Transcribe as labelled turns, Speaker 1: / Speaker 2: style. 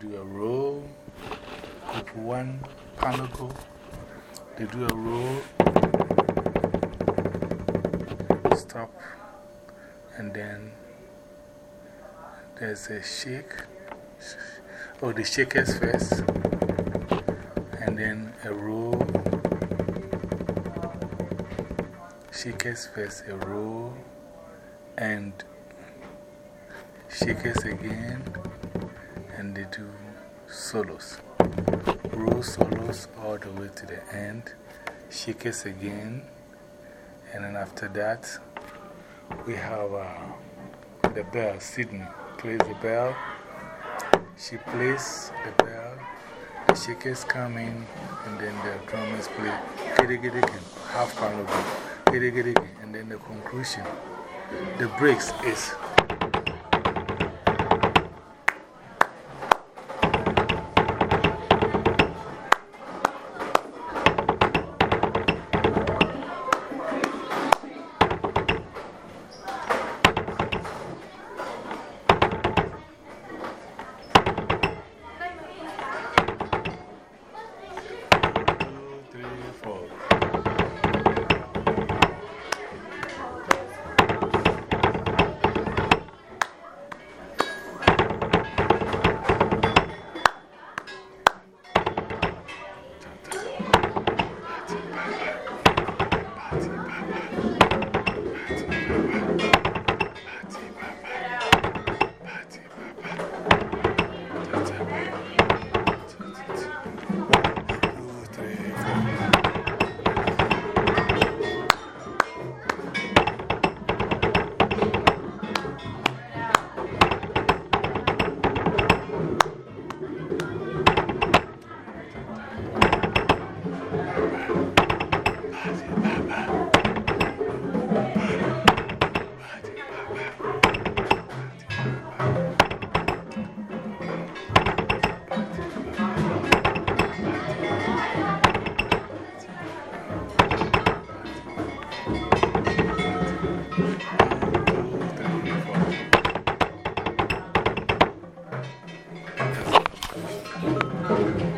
Speaker 1: do a roll, group one, panago, they do a roll, stop, and then there's a shake. Oh, the shakers first, and then a roll. Shakers first, a roll, and shakers again, and they do solos. Roll solos all the way to the end, shakers again, and then after that, we have uh, the bell. Sydney plays the bell. She plays the bell, the shakers come in, and then the drummers play half pound of it, and then the conclusion. The breaks is. Bye.